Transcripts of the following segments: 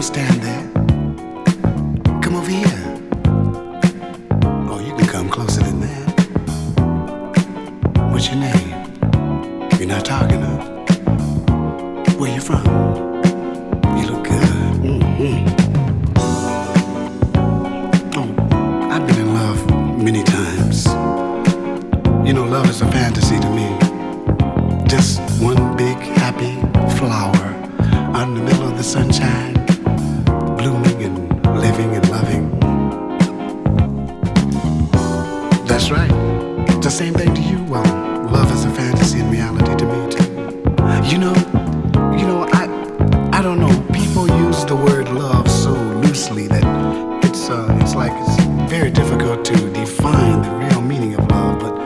don't stand there. Come over here. Oh, you can come closer than that. What's your name? You're not talking, huh? Where you from? You look good. Mm-hmm. Oh, I've been in love many times. You know, love is a fantasy to me. Just one big happy flower in the middle of the sunshine, Right. It's the same thing to you. Well, love is a fantasy and reality to me too. You know, you know, I, I don't know. People use the word love so loosely that it's, uh, it's like it's very difficult to define the real meaning of love. But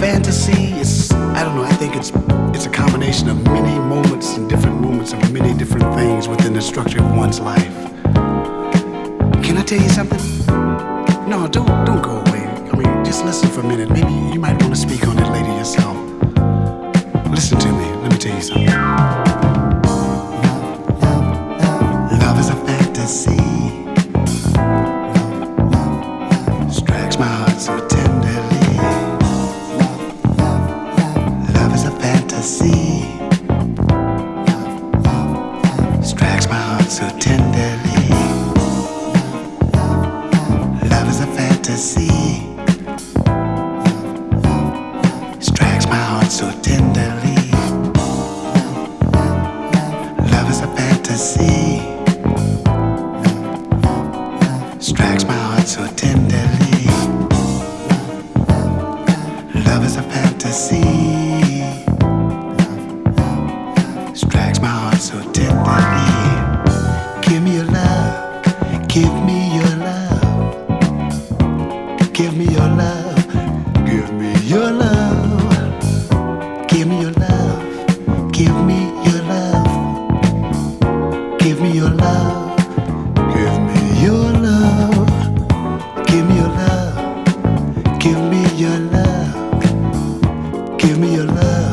fantasy is, I don't know. I think it's, it's a combination of many moments and different moments of many different things within the structure of one's life. Can I tell you something? No, don't, don't go just listen for a minute. Maybe you might want to speak on it later yourself. Listen to me. Let me tell you something. Love is a fantasy. Strikes my heart so tenderly. Love is a fantasy. Strikes my heart so tenderly. Love is a fantasy. So tenderly. Give me your love. Give me your love. Give me your love. Give me your love. Give me your love. Give me your love. Give me your love. Give me your love. Give me your love. Give me your love. Give me your love.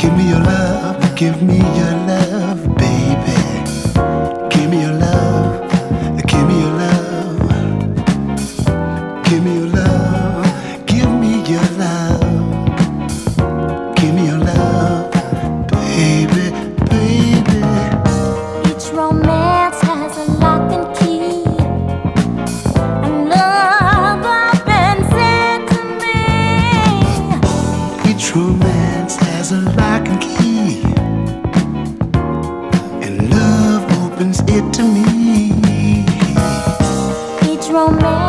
Give me your love. Give me your love, romance